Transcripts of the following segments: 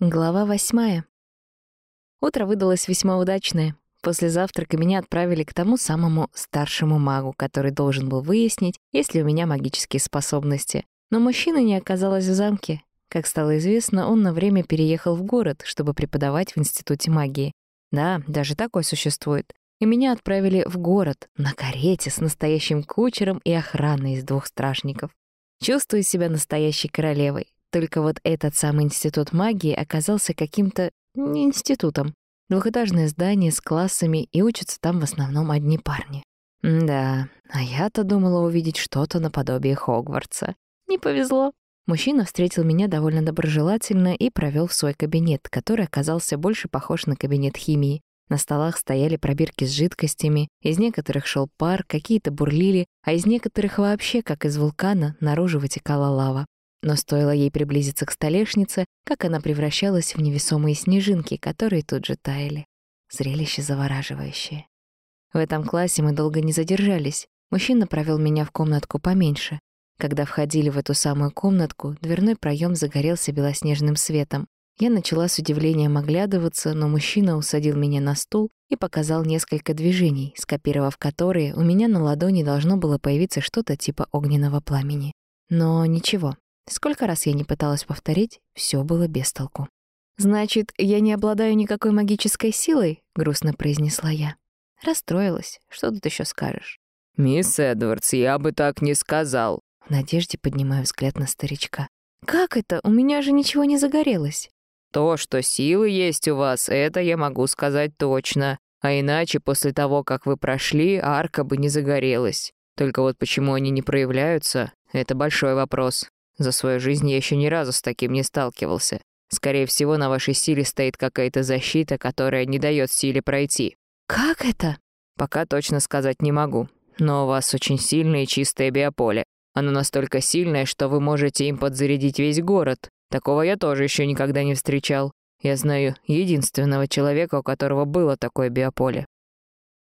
Глава восьмая. Утро выдалось весьма удачное. После завтрака меня отправили к тому самому старшему магу, который должен был выяснить, есть ли у меня магические способности. Но мужчины не оказалось в замке. Как стало известно, он на время переехал в город, чтобы преподавать в Институте магии. Да, даже такой существует. И меня отправили в город на карете с настоящим кучером и охраной из двух стражников. Чувствую себя настоящей королевой. Только вот этот самый институт магии оказался каким-то не институтом. Двухэтажное здание с классами, и учатся там в основном одни парни. да, а я-то думала увидеть что-то наподобие Хогвартса. Не повезло. Мужчина встретил меня довольно доброжелательно и провел в свой кабинет, который оказался больше похож на кабинет химии. На столах стояли пробирки с жидкостями, из некоторых шел пар, какие-то бурлили, а из некоторых вообще, как из вулкана, наружу вытекала лава. Но стоило ей приблизиться к столешнице, как она превращалась в невесомые снежинки, которые тут же таяли. Зрелище завораживающее. В этом классе мы долго не задержались. Мужчина провел меня в комнатку поменьше. Когда входили в эту самую комнатку, дверной проем загорелся белоснежным светом. Я начала с удивлением оглядываться, но мужчина усадил меня на стул и показал несколько движений, скопировав которые, у меня на ладони должно было появиться что-то типа огненного пламени. Но ничего, Сколько раз я не пыталась повторить, все было без толку. «Значит, я не обладаю никакой магической силой?» — грустно произнесла я. Расстроилась. Что тут еще скажешь? «Мисс Эдвардс, я бы так не сказал». В надежде поднимаю взгляд на старичка. «Как это? У меня же ничего не загорелось». «То, что силы есть у вас, это я могу сказать точно. А иначе, после того, как вы прошли, арка бы не загорелась. Только вот почему они не проявляются, это большой вопрос. За свою жизнь я еще ни разу с таким не сталкивался. Скорее всего, на вашей силе стоит какая-то защита, которая не дает силе пройти. Как это? Пока точно сказать не могу. Но у вас очень сильное и чистое биополе. Оно настолько сильное, что вы можете им подзарядить весь город. Такого я тоже еще никогда не встречал. Я знаю единственного человека, у которого было такое биополе.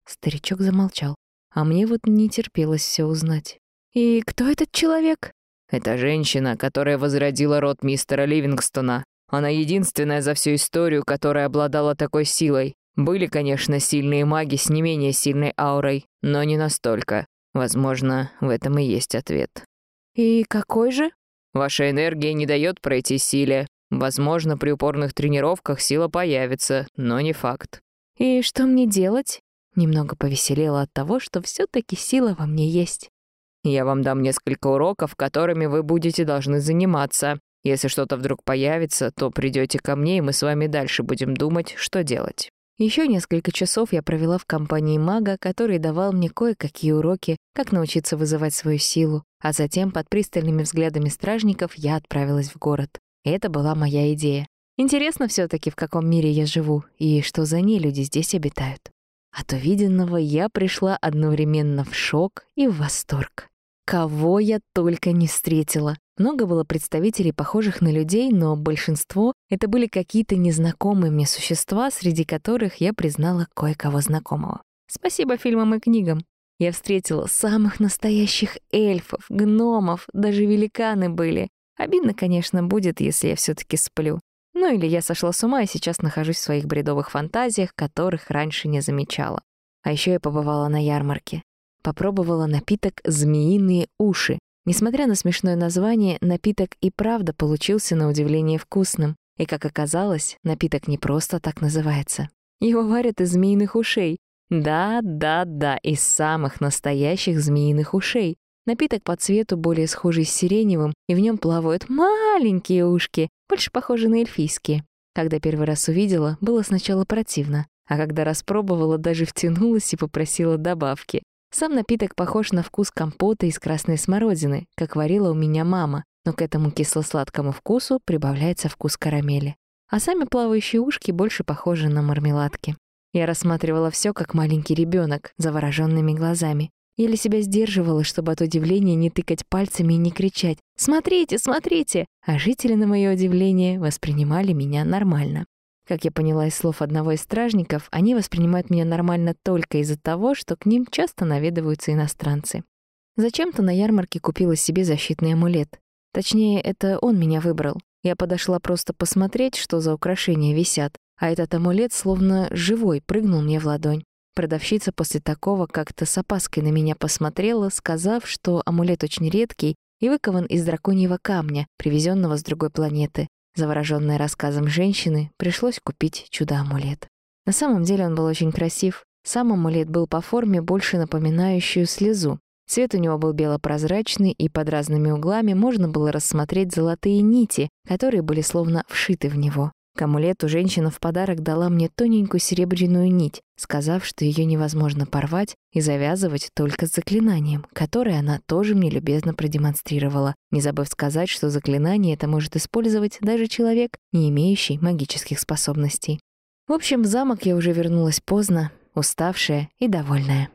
Старичок замолчал, а мне вот не терпелось все узнать. «И кто этот человек?» Это женщина, которая возродила род мистера Ливингстона. Она единственная за всю историю, которая обладала такой силой. Были, конечно, сильные маги с не менее сильной аурой, но не настолько. Возможно, в этом и есть ответ. «И какой же?» «Ваша энергия не дает пройти силе. Возможно, при упорных тренировках сила появится, но не факт». «И что мне делать?» Немного повеселела от того, что все таки сила во мне есть. Я вам дам несколько уроков, которыми вы будете должны заниматься. Если что-то вдруг появится, то придете ко мне, и мы с вами дальше будем думать, что делать». Еще несколько часов я провела в компании мага, который давал мне кое-какие уроки, как научиться вызывать свою силу, а затем под пристальными взглядами стражников я отправилась в город. Это была моя идея. Интересно все таки в каком мире я живу и что за ней люди здесь обитают. От увиденного я пришла одновременно в шок и в восторг. Кого я только не встретила. Много было представителей, похожих на людей, но большинство — это были какие-то незнакомые мне существа, среди которых я признала кое-кого знакомого. Спасибо фильмам и книгам. Я встретила самых настоящих эльфов, гномов, даже великаны были. Обидно, конечно, будет, если я все таки сплю. Ну или я сошла с ума и сейчас нахожусь в своих бредовых фантазиях, которых раньше не замечала. А еще я побывала на ярмарке. Попробовала напиток «Змеиные уши». Несмотря на смешное название, напиток и правда получился на удивление вкусным. И, как оказалось, напиток не просто так называется. Его варят из змеиных ушей. Да, да, да, из самых настоящих змеиных ушей. Напиток по цвету более схожий с сиреневым, и в нем плавают маленькие ушки, больше похожие на эльфийские. Когда первый раз увидела, было сначала противно, а когда распробовала, даже втянулась и попросила добавки. Сам напиток похож на вкус компота из красной смородины, как варила у меня мама, но к этому кисло-сладкому вкусу прибавляется вкус карамели. А сами плавающие ушки больше похожи на мармеладки. Я рассматривала все как маленький ребенок, завороженными глазами. Еле себя сдерживала, чтобы от удивления не тыкать пальцами и не кричать «Смотрите, смотрите!», а жители, на мое удивление, воспринимали меня нормально. Как я поняла из слов одного из стражников, они воспринимают меня нормально только из-за того, что к ним часто наведываются иностранцы. Зачем-то на ярмарке купила себе защитный амулет. Точнее, это он меня выбрал. Я подошла просто посмотреть, что за украшения висят, а этот амулет словно живой прыгнул мне в ладонь. Продавщица после такого как-то с опаской на меня посмотрела, сказав, что амулет очень редкий и выкован из драконьего камня, привезенного с другой планеты. Заворожённая рассказом женщины, пришлось купить чудо-амулет. На самом деле он был очень красив. Сам амулет был по форме больше напоминающую слезу. Цвет у него был белопрозрачный, и под разными углами можно было рассмотреть золотые нити, которые были словно вшиты в него. К амулету женщина в подарок дала мне тоненькую серебряную нить, сказав, что ее невозможно порвать и завязывать только с заклинанием, которое она тоже мне любезно продемонстрировала, не забыв сказать, что заклинание это может использовать даже человек, не имеющий магических способностей. В общем, в замок я уже вернулась поздно, уставшая и довольная.